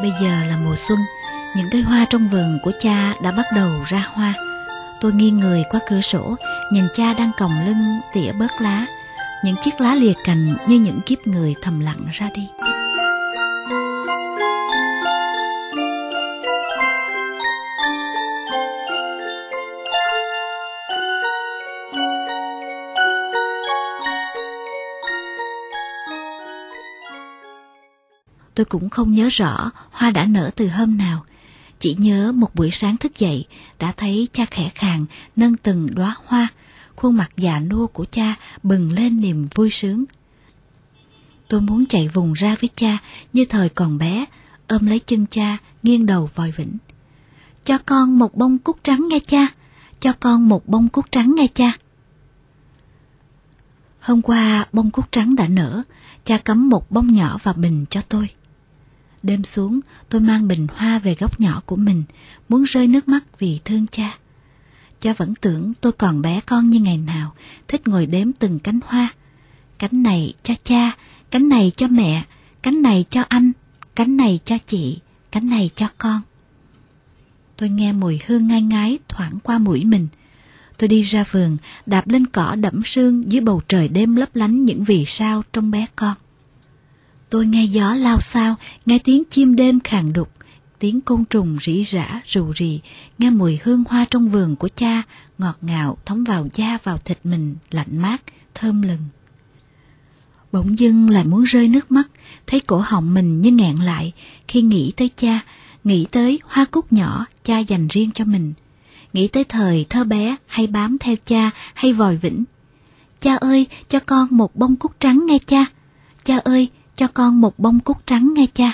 bây giờ là mùa xuân, những cây hoa trong vườn của cha đã bắt đầu ra hoa. Tôi nghiêng người qua cửa sổ, nhìn cha đang còng lưng tỉa bớt lá. Những chiếc lá lìa cành như những kiếp người thầm lặng ra đi. Tôi cũng không nhớ rõ hoa đã nở từ hôm nào. Chỉ nhớ một buổi sáng thức dậy đã thấy cha khẽ khàng nâng từng đóa hoa, khuôn mặt già nua của cha bừng lên niềm vui sướng. Tôi muốn chạy vùng ra với cha như thời còn bé, ôm lấy chân cha, nghiêng đầu vòi vĩnh. Cho con một bông cúc trắng nghe cha, cho con một bông cúc trắng nghe cha. Hôm qua bông cúc trắng đã nở, cha cắm một bông nhỏ vào bình cho tôi. Đêm xuống, tôi mang bình hoa về góc nhỏ của mình, muốn rơi nước mắt vì thương cha. Cha vẫn tưởng tôi còn bé con như ngày nào, thích ngồi đếm từng cánh hoa. Cánh này cho cha, cánh này cho mẹ, cánh này cho anh, cánh này cho chị, cánh này cho con. Tôi nghe mùi hương ngai ngái thoảng qua mũi mình. Tôi đi ra vườn, đạp lên cỏ đẫm sương dưới bầu trời đêm lấp lánh những vì sao trong bé con. Tôi nghe gió lao sao, nghe tiếng chim đêm khàn đục, tiếng côn trùng rỉ rả rù rì, nghe mùi hương hoa trong vườn của cha, ngọt ngào thấm vào da vào thịt mình, lạnh mát, thơm lừng. Bỗng dưng lại muốn rơi nước mắt, thấy cổ họng mình như ngẹn lại khi nghĩ tới cha, nghĩ tới hoa cúc nhỏ cha dành riêng cho mình, nghĩ tới thời thơ bé hay bám theo cha hay vòi vĩnh. Cha ơi, cho con một bông cúc trắng nghe cha. Cha ơi, cho con một bông cúc trắng nghe cha.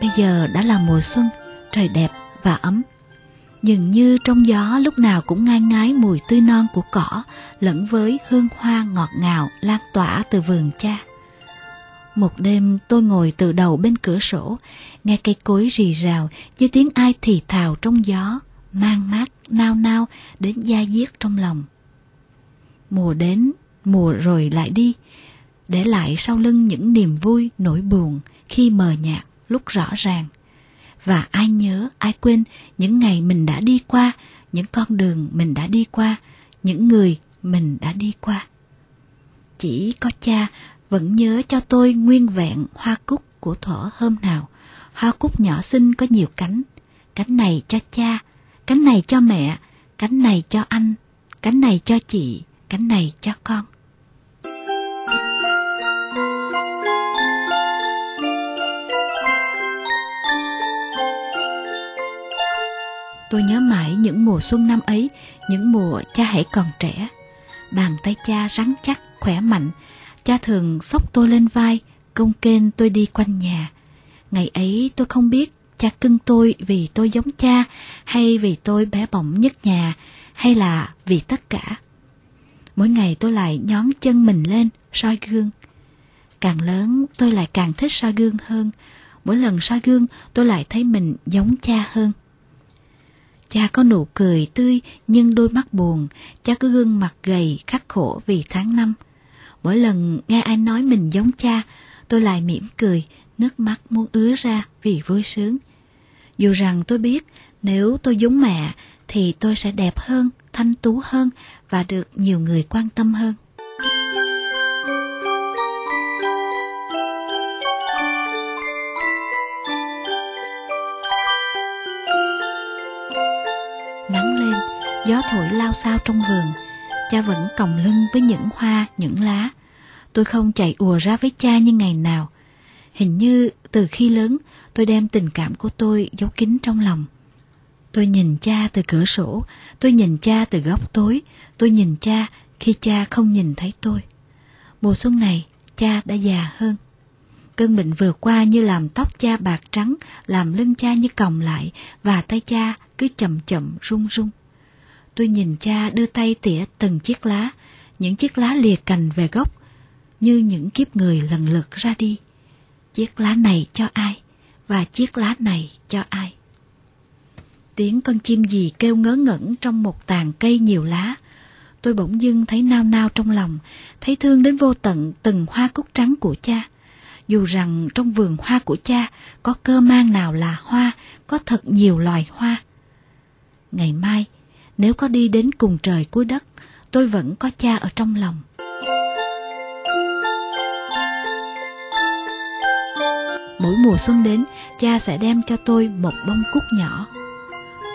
Bây giờ đã là mùa xuân, trời đẹp và ấm. Dường như trong gió lúc nào cũng ngai ngái mùi tươi non của cỏ lẫn với hương hoa ngọt ngào lan tỏa từ vườn cha. Một đêm tôi ngồi từ đầu bên cửa sổ, nghe cây cối rì rào như tiếng ai thì thào trong gió, mang mát, nao nao đến da diết trong lòng. Mùa đến, mùa rồi lại đi, để lại sau lưng những niềm vui, nỗi buồn khi mờ nhạt, lúc rõ ràng. Và ai nhớ, ai quên những ngày mình đã đi qua, những con đường mình đã đi qua, những người mình đã đi qua. Chỉ có cha vẫn nhớ cho tôi nguyên vẹn hoa cúc của thuở hôm nào. Hoa cúc nhỏ xinh có nhiều cánh. Cánh này cho cha, cánh này cho mẹ, cánh này cho anh, cánh này cho chị, cánh này cho con. Tôi nhớ mãi những mùa xuân năm ấy, những mùa cha hãy còn trẻ. Bàn tay cha rắn chắc, khỏe mạnh, Cha thường xốc tôi lên vai, công kênh tôi đi quanh nhà. Ngày ấy tôi không biết cha cưng tôi vì tôi giống cha, hay vì tôi bé bỏng nhất nhà, hay là vì tất cả. Mỗi ngày tôi lại nhón chân mình lên, soi gương. Càng lớn tôi lại càng thích soi gương hơn. Mỗi lần soi gương tôi lại thấy mình giống cha hơn. Cha có nụ cười tươi nhưng đôi mắt buồn, cha có gương mặt gầy khắc khổ vì tháng năm. Mỗi lần nghe ai nói mình giống cha, tôi lại mỉm cười, nước mắt muốn ứa ra vì vui sướng. Dù rằng tôi biết nếu tôi giống mẹ thì tôi sẽ đẹp hơn, thanh tú hơn và được nhiều người quan tâm hơn. Nắng lên, gió thổi lao sao trong vườn, cha vẫn còng lưng với những hoa, những lá. Tôi không chạy ùa ra với cha như ngày nào. Hình như từ khi lớn, tôi đem tình cảm của tôi giấu kín trong lòng. Tôi nhìn cha từ cửa sổ, tôi nhìn cha từ góc tối, tôi nhìn cha khi cha không nhìn thấy tôi. Mùa xuân này, cha đã già hơn. Cơn bệnh vừa qua như làm tóc cha bạc trắng, làm lưng cha như còng lại và tay cha cứ chậm chậm run run. Tôi nhìn cha đưa tay tỉa từng chiếc lá, những chiếc lá lìa cành về gốc, như những kiếp người lần lượt ra đi. Chiếc lá này cho ai, và chiếc lá này cho ai. Tiếng con chim gì kêu ngớ ngẩn trong một tàn cây nhiều lá. Tôi bỗng dưng thấy nao nao trong lòng, thấy thương đến vô tận từng hoa cúc trắng của cha. Dù rằng trong vườn hoa của cha có cơ mang nào là hoa, có thật nhiều loài hoa. Ngày mai, nếu có đi đến cùng trời cuối đất, tôi vẫn có cha ở trong lòng. Mỗi mùa xuân đến, cha sẽ đem cho tôi một bông cúc nhỏ.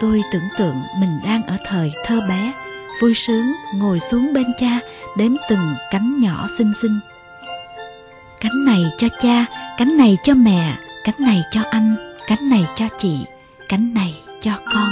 Tôi tưởng tượng mình đang ở thời thơ bé, vui sướng ngồi xuống bên cha đếm từng cánh nhỏ xinh xinh. Cánh này cho cha, cánh này cho mẹ, cánh này cho anh, cánh này cho chị, cánh này cho con.